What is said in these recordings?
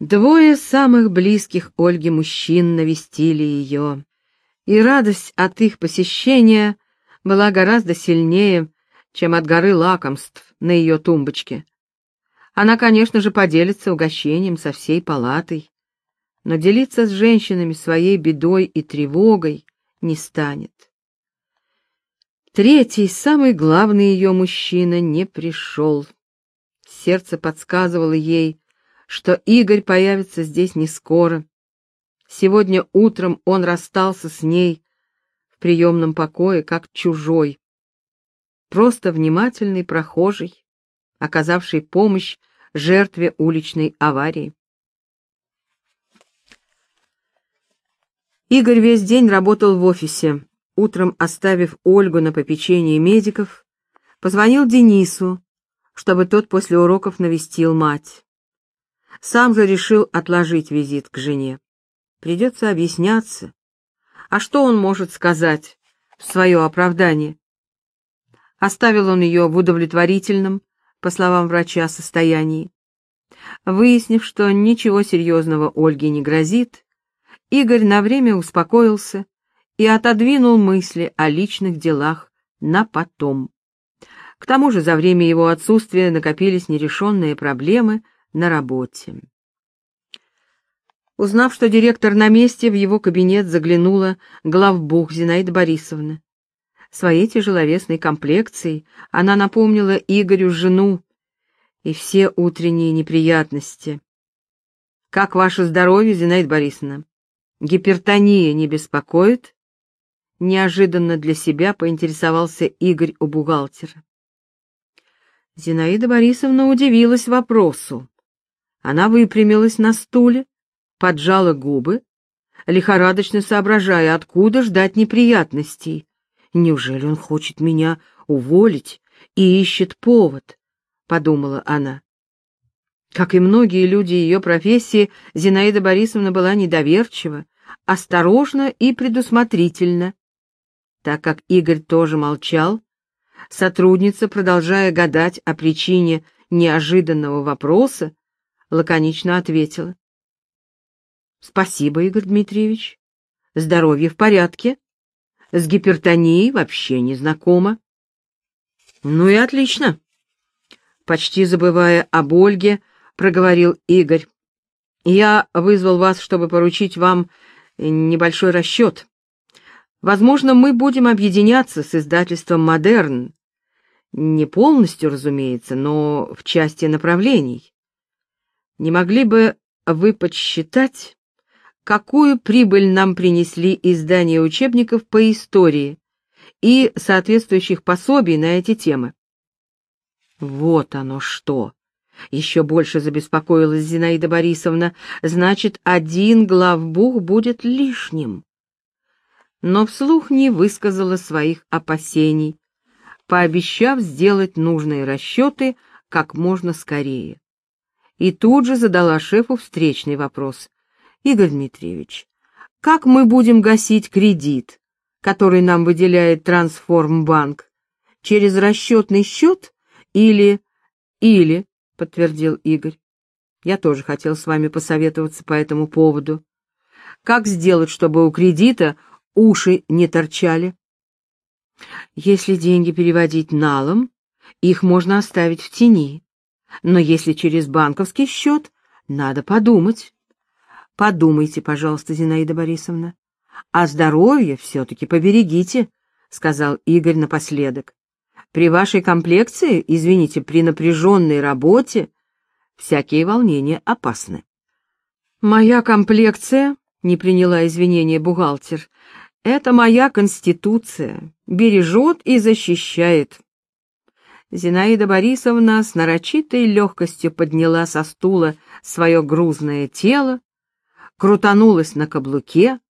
Двое самых близких Ольге мужчин навестили ее, и радость от их посещения была гораздо сильнее, чем от горы лакомств на ее тумбочке. Она, конечно же, поделится угощением со всей палатой, но делиться с женщинами своей бедой и тревогой не станет. Третий, самый главный ее мужчина, не пришел. Сердце подсказывало ей, что Игорь появится здесь не скоро. Сегодня утром он расстался с ней в приемном покое, как чужой. Просто внимательный прохожий, оказавший помощь жертве уличной аварии. Игорь весь день работал в офисе. Утром, оставив Ольгу на попечении медиков, позвонил Денису, чтобы тот после уроков навестил мать. Сам же решил отложить визит к жене. Придется объясняться. А что он может сказать в свое оправдание? Оставил он ее в удовлетворительном, по словам врача, состоянии. Выяснив, что ничего серьезного Ольге не грозит, Игорь на время успокоился и отодвинул мысли о личных делах на потом. К тому же за время его отсутствия накопились нерешенные проблемы на работе. Узнав, что директор на месте, в его кабинет заглянула главбух Зинаида Борисовна. Своей тяжеловесной комплекцией она напомнила Игорю жену и все утренние неприятности. «Как ваше здоровье, Зинаида Борисовна? Гипертония не беспокоит?» Неожиданно для себя поинтересовался Игорь у бухгалтера. Зинаида Борисовна удивилась вопросу. Она выпрямилась на стуле, поджала губы, лихорадочно соображая, откуда ждать неприятностей. Неужели он хочет меня уволить и ищет повод? подумала она. Как и многие люди ее профессии, Зинаида Борисовна была недоверчива, осторожна и предусмотрительна. Так как Игорь тоже молчал, сотрудница, продолжая гадать о причине неожиданного вопроса, лаконично ответила. «Спасибо, Игорь Дмитриевич. Здоровье в порядке. С гипертонией вообще не знакома». «Ну и отлично», — почти забывая об Ольге, проговорил Игорь. «Я вызвал вас, чтобы поручить вам небольшой расчет. Возможно, мы будем объединяться с издательством «Модерн». Не полностью, разумеется, но в части направлений. Не могли бы вы подсчитать, какую прибыль нам принесли издания учебников по истории и соответствующих пособий на эти темы? Вот оно что! Еще больше забеспокоилась Зинаида Борисовна. Значит, один главбух будет лишним но вслух не высказала своих опасений, пообещав сделать нужные расчеты как можно скорее. И тут же задала шефу встречный вопрос. «Игорь Дмитриевич, как мы будем гасить кредит, который нам выделяет Трансформбанк? Через расчетный счет или...» «Или», — подтвердил Игорь. «Я тоже хотел с вами посоветоваться по этому поводу. Как сделать, чтобы у кредита уши не торчали. Если деньги переводить налом, их можно оставить в тени. Но если через банковский счет, надо подумать. Подумайте, пожалуйста, Зинаида Борисовна. А здоровье все-таки поберегите, — сказал Игорь напоследок. При вашей комплекции, извините, при напряженной работе, всякие волнения опасны. Моя комплекция, — не приняла извинения бухгалтер, это моя конституция, бережет и защищает. Зинаида Борисовна с нарочитой легкостью подняла со стула свое грузное тело, крутанулась на каблуке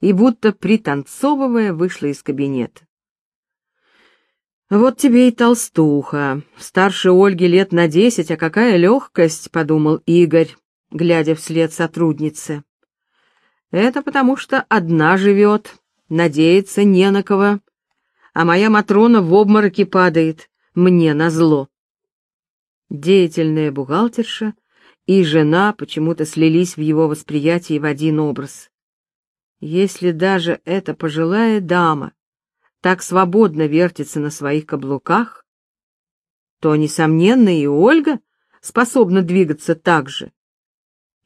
и, будто пританцовывая, вышла из кабинета. «Вот тебе и толстуха. Старше Ольги лет на десять, а какая легкость!» — подумал Игорь, глядя вслед сотруднице. «Это потому что одна живет, надеяться не на кого, а моя Матрона в обмороке падает, мне назло. Деятельная бухгалтерша и жена почему-то слились в его восприятии в один образ. Если даже эта пожилая дама так свободно вертится на своих каблуках, то, несомненно, и Ольга способна двигаться так же.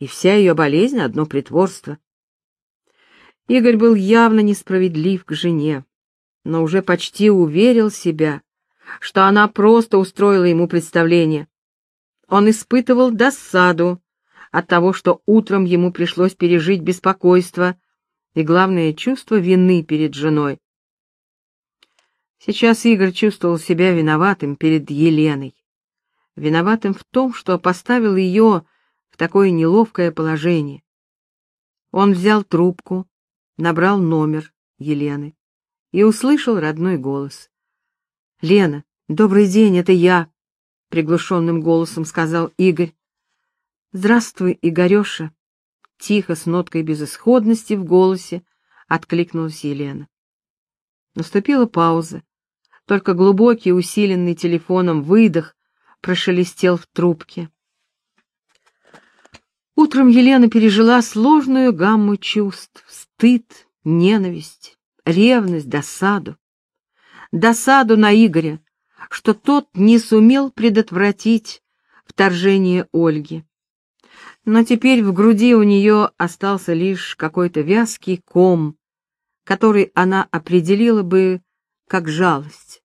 И вся ее болезнь — одно притворство. Игорь был явно несправедлив к жене, но уже почти уверил себя, что она просто устроила ему представление. Он испытывал досаду от того, что утром ему пришлось пережить беспокойство и, главное, чувство вины перед женой. Сейчас Игорь чувствовал себя виноватым перед Еленой. Виноватым в том, что поставил ее в такое неловкое положение. Он взял трубку, набрал номер Елены и услышал родной голос. «Лена, добрый день, это я», — приглушенным голосом сказал Игорь. «Здравствуй, Игореша», — тихо, с ноткой безысходности в голосе откликнулась Елена. Наступила пауза. Только глубокий, усиленный телефоном выдох прошелестел в трубке. Утром Елена пережила сложную гамму чувств — стыд, ненависть, ревность, досаду. Досаду на Игоря, что тот не сумел предотвратить вторжение Ольги. Но теперь в груди у нее остался лишь какой-то вязкий ком, который она определила бы как жалость.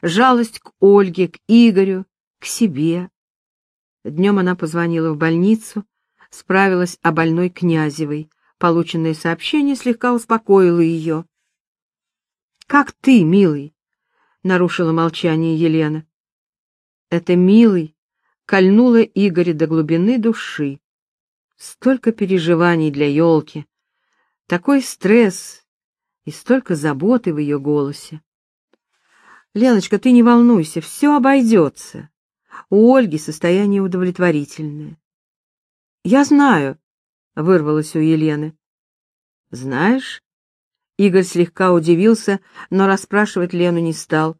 Жалость к Ольге, к Игорю, к себе. Днем она позвонила в больницу, справилась о больной Князевой. Полученное сообщение слегка успокоило ее. «Как ты, милый?» — нарушила молчание Елена. Это «милый» кольнуло Игоря до глубины души. Столько переживаний для елки, такой стресс и столько заботы в ее голосе. «Леночка, ты не волнуйся, все обойдется. У Ольги состояние удовлетворительное. «Я знаю», — вырвалось у Елены. «Знаешь?» Игорь слегка удивился, но расспрашивать Лену не стал.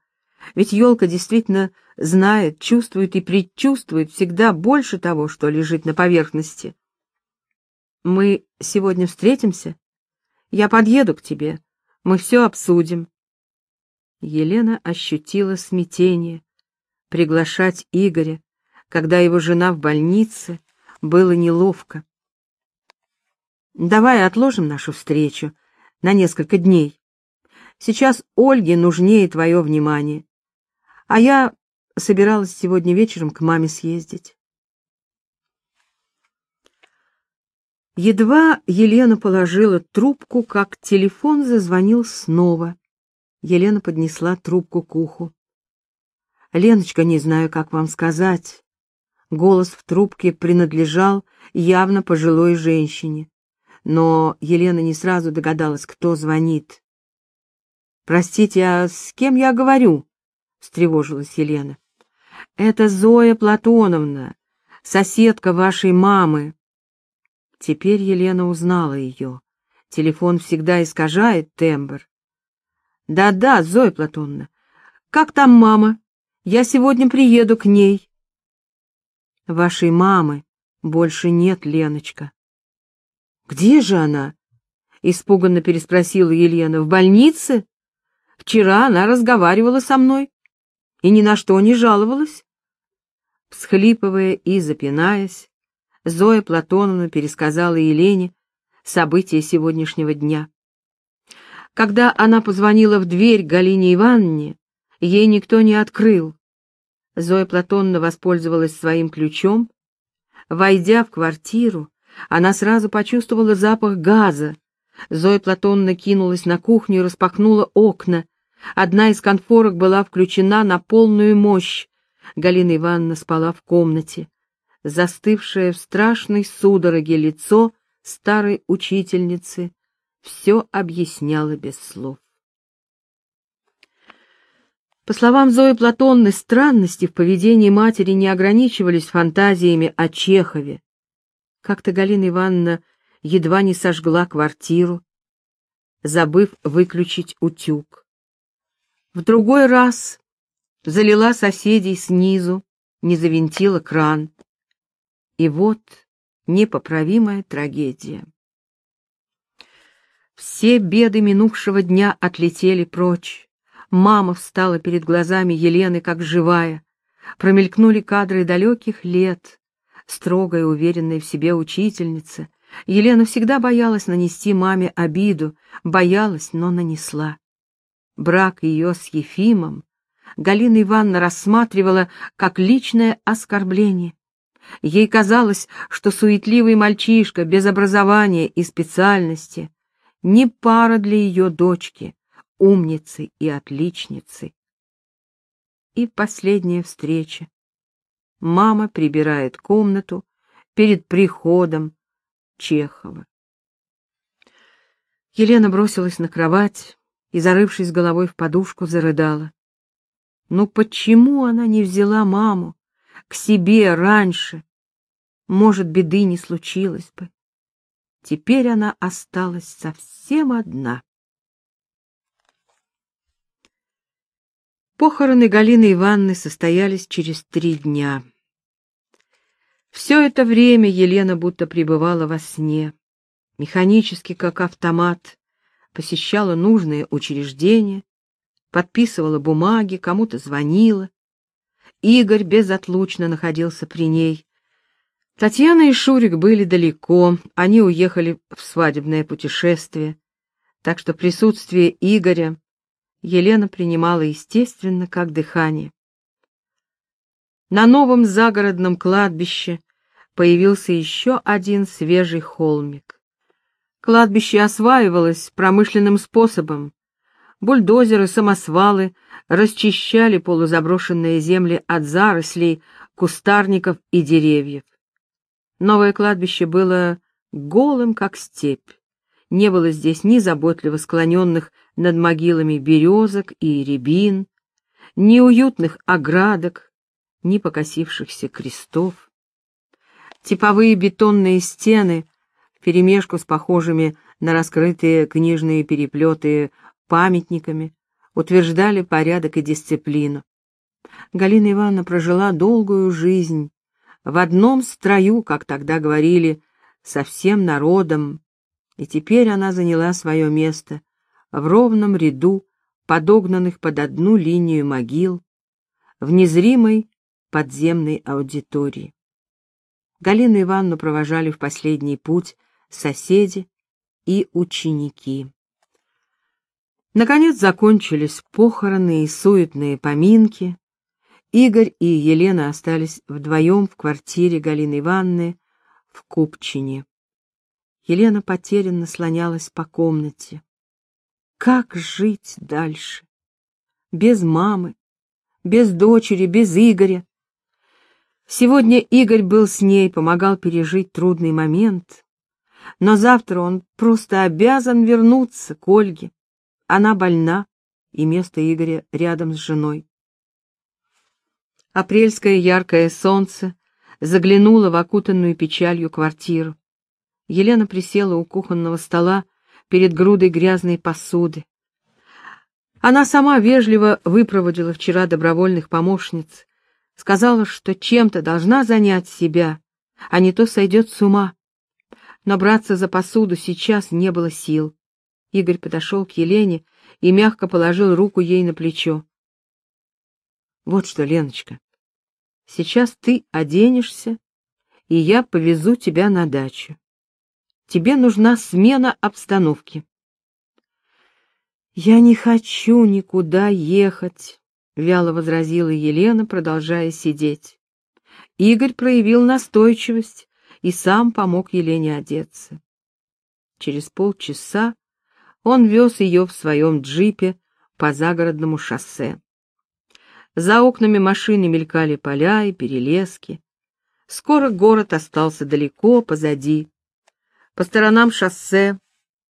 Ведь елка действительно знает, чувствует и предчувствует всегда больше того, что лежит на поверхности. «Мы сегодня встретимся? Я подъеду к тебе. Мы все обсудим». Елена ощутила смятение. Приглашать Игоря, когда его жена в больнице, было неловко. Давай отложим нашу встречу на несколько дней. Сейчас Ольге нужнее твое внимание. А я собиралась сегодня вечером к маме съездить. Едва Елена положила трубку, как телефон зазвонил снова. Елена поднесла трубку к уху. «Леночка, не знаю, как вам сказать. Голос в трубке принадлежал явно пожилой женщине, но Елена не сразу догадалась, кто звонит. «Простите, а с кем я говорю?» — встревожилась Елена. «Это Зоя Платоновна, соседка вашей мамы». Теперь Елена узнала ее. Телефон всегда искажает тембр. «Да-да, Зоя Платоновна, как там мама? Я сегодня приеду к ней». Вашей мамы больше нет, Леночка. Где же она? Испуганно переспросила Елена. В больнице? Вчера она разговаривала со мной и ни на что не жаловалась. Всхлипывая и запинаясь, Зоя Платоновна пересказала Елене события сегодняшнего дня. Когда она позвонила в дверь Галине Ивановне, ей никто не открыл. Зоя Платонна воспользовалась своим ключом. Войдя в квартиру, она сразу почувствовала запах газа. Зоя Платонна кинулась на кухню и распахнула окна. Одна из конфорок была включена на полную мощь. Галина Ивановна спала в комнате. Застывшее в страшной судороге лицо старой учительницы все объясняло без слов. По словам Зои Платонны, странности в поведении матери не ограничивались фантазиями о Чехове. Как-то Галина Ивановна едва не сожгла квартиру, забыв выключить утюг. В другой раз залила соседей снизу, не завинтила кран. И вот непоправимая трагедия. Все беды минувшего дня отлетели прочь. Мама встала перед глазами Елены как живая. Промелькнули кадры далеких лет. Строгая, уверенная в себе учительница. Елена всегда боялась нанести маме обиду, боялась, но нанесла. Брак ее с Ефимом Галина Ивановна рассматривала как личное оскорбление. Ей казалось, что суетливый мальчишка без образования и специальности не пара для ее дочки, умницы и отличницы. И последняя встреча. Мама прибирает комнату перед приходом Чехова. Елена бросилась на кровать и, зарывшись головой в подушку, зарыдала. Ну почему она не взяла маму к себе раньше? Может, беды не случилось бы. Теперь она осталась совсем одна. Похороны Галины Ивановны состоялись через три дня. Все это время Елена будто пребывала во сне, механически, как автомат, посещала нужные учреждения, подписывала бумаги, кому-то звонила. Игорь безотлучно находился при ней. Татьяна и Шурик были далеко, они уехали в свадебное путешествие, так что присутствие Игоря Елена принимала естественно, как дыхание. На новом загородном кладбище появился еще один свежий холмик. Кладбище осваивалось промышленным способом. Бульдозеры, самосвалы расчищали полузаброшенные земли от зарослей, кустарников и деревьев. Новое кладбище было голым, как степь. Не было здесь ни заботливо склоненных над могилами березок и рябин, ни уютных оградок, ни покосившихся крестов. Типовые бетонные стены, вперемешку с похожими на раскрытые книжные переплеты памятниками, утверждали порядок и дисциплину. Галина Ивановна прожила долгую жизнь в одном строю, как тогда говорили, со всем народом, и теперь она заняла свое место в ровном ряду подогнанных под одну линию могил в незримой подземной аудитории. Галину Ивановну провожали в последний путь соседи и ученики. Наконец закончились похороны и суетные поминки. Игорь и Елена остались вдвоем в квартире Галины Ивановны в Купчине. Елена потерянно слонялась по комнате. Как жить дальше? Без мамы, без дочери, без Игоря. Сегодня Игорь был с ней, помогал пережить трудный момент, но завтра он просто обязан вернуться к Ольге. Она больна, и место Игоря рядом с женой. Апрельское яркое солнце заглянуло в окутанную печалью квартиру. Елена присела у кухонного стола перед грудой грязной посуды. Она сама вежливо выпроводила вчера добровольных помощниц, сказала, что чем-то должна занять себя, а не то сойдет с ума. Но браться за посуду сейчас не было сил. Игорь подошел к Елене и мягко положил руку ей на плечо. Вот что, Леночка, сейчас ты оденешься, и я повезу тебя на дачу. Тебе нужна смена обстановки. Я не хочу никуда ехать, вяло возразила Елена, продолжая сидеть. Игорь проявил настойчивость и сам помог Елене одеться. Через полчаса он вез ее в своем джипе по загородному шоссе. За окнами машины мелькали поля и перелески. Скоро город остался далеко позади. По сторонам шоссе,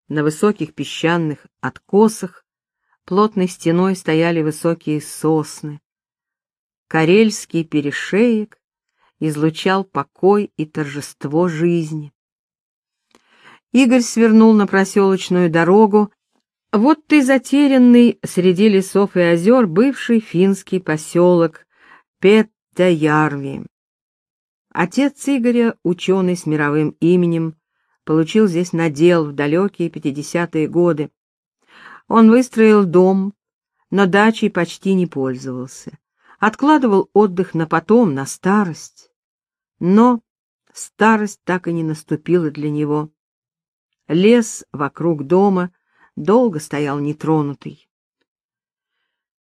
на высоких песчаных откосах, плотной стеной стояли высокие сосны. Карельский перешеек излучал покой и торжество жизни. Игорь свернул на проселочную дорогу. Вот ты затерянный среди лесов и озер бывший финский поселок Петтаярви. Отец Игоря, ученый с мировым именем, получил здесь надел в далекие 50-е годы. Он выстроил дом, но дачей почти не пользовался. Откладывал отдых на потом, на старость. Но старость так и не наступила для него. Лес вокруг дома долго стоял нетронутый.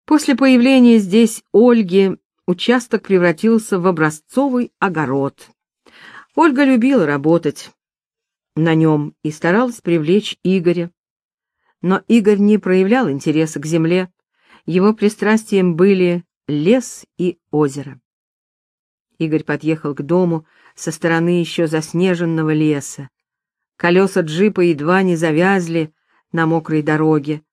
После появления здесь Ольги участок превратился в образцовый огород. Ольга любила работать на нем и старалась привлечь Игоря. Но Игорь не проявлял интереса к земле, его пристрастием были лес и озеро. Игорь подъехал к дому со стороны еще заснеженного леса. Колеса джипа едва не завязли на мокрой дороге,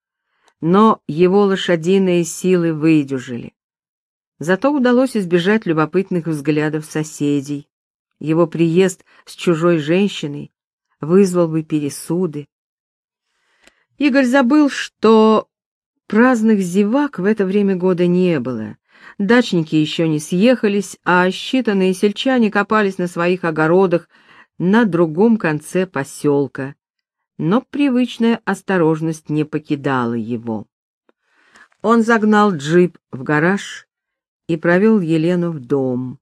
но его лошадиные силы выдюжили. Зато удалось избежать любопытных взглядов соседей. Его приезд с чужой женщиной вызвал бы пересуды. Игорь забыл, что Праздных зевак в это время года не было. Дачники еще не съехались, а считанные сельчане копались на своих огородах на другом конце поселка. Но привычная осторожность не покидала его. Он загнал джип в гараж и провел Елену в дом.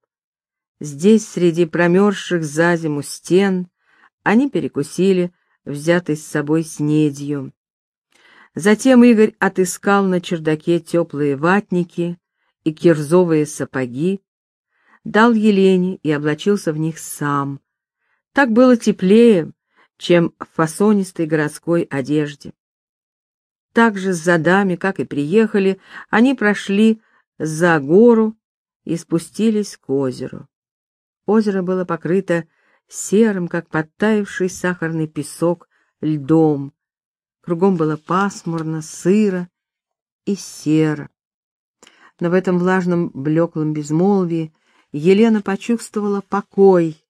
Здесь, среди промерзших за зиму стен, они перекусили, взятой с собой снедью. Затем Игорь отыскал на чердаке теплые ватники и кирзовые сапоги, дал Елене и облачился в них сам. Так было теплее, чем в фасонистой городской одежде. Так же с задами, как и приехали, они прошли за гору и спустились к озеру. Озеро было покрыто серым, как подтаявший сахарный песок, льдом, Кругом было пасмурно, сыро и серо. Но в этом влажном блеклом безмолвии Елена почувствовала покой.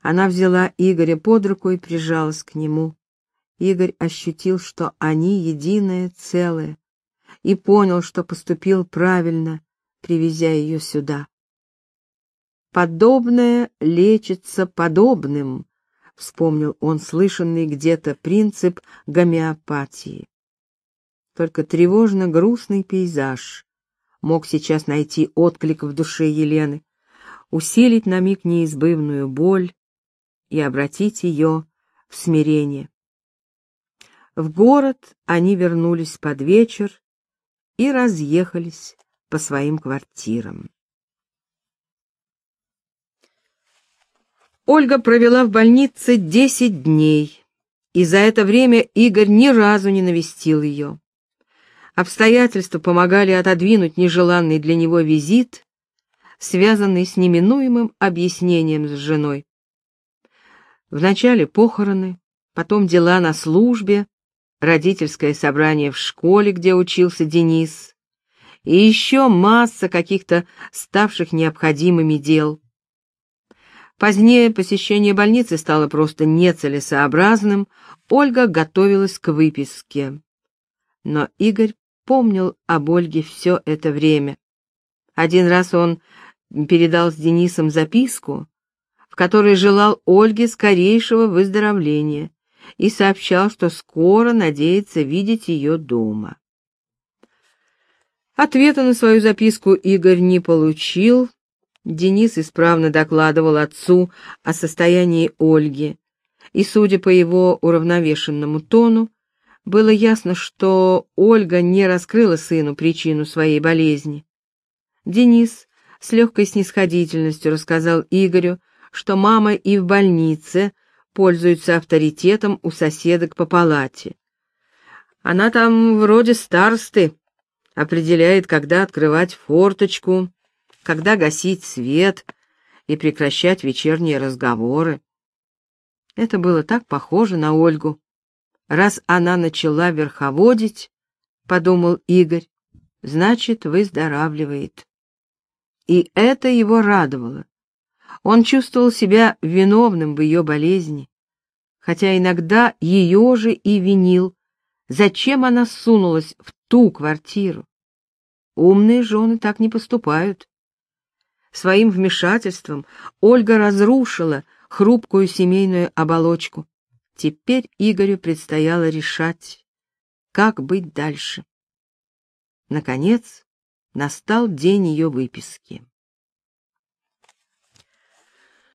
Она взяла Игоря под руку и прижалась к нему. Игорь ощутил, что они единое целое, и понял, что поступил правильно, привезя ее сюда. Подобное лечится подобным, вспомнил он слышанный где-то принцип гомеопатии. Только тревожно грустный пейзаж мог сейчас найти отклик в душе Елены, усилить на миг неизбывную боль и обратить ее в смирение. В город они вернулись под вечер и разъехались по своим квартирам. Ольга провела в больнице десять дней, и за это время Игорь ни разу не навестил ее. Обстоятельства помогали отодвинуть нежеланный для него визит, связанный с неминуемым объяснением с женой. Вначале похороны, потом дела на службе, родительское собрание в школе, где учился Денис, и еще масса каких-то ставших необходимыми дел. Позднее посещение больницы стало просто нецелесообразным, Ольга готовилась к выписке. Но Игорь помнил об Ольге все это время. Один раз он передал с Денисом записку, в которой желал Ольге скорейшего выздоровления и сообщал, что скоро надеется видеть ее дома. Ответа на свою записку Игорь не получил, Денис исправно докладывал отцу о состоянии Ольги, и, судя по его уравновешенному тону, было ясно, что Ольга не раскрыла сыну причину своей болезни. Денис с легкой снисходительностью рассказал Игорю, что мама и в больнице пользуется авторитетом у соседок по палате. Она там вроде старосты, определяет, когда открывать форточку, когда гасить свет и прекращать вечерние разговоры. Это было так похоже на Ольгу. Раз она начала верховодить, подумал Игорь, значит, выздоравливает. И это его радовало. Он чувствовал себя виновным в ее болезни, хотя иногда ее же и винил, зачем она сунулась в ту квартиру. Умные жены так не поступают. Своим вмешательством Ольга разрушила хрупкую семейную оболочку. Теперь Игорю предстояло решать, как быть дальше. Наконец, настал день ее выписки.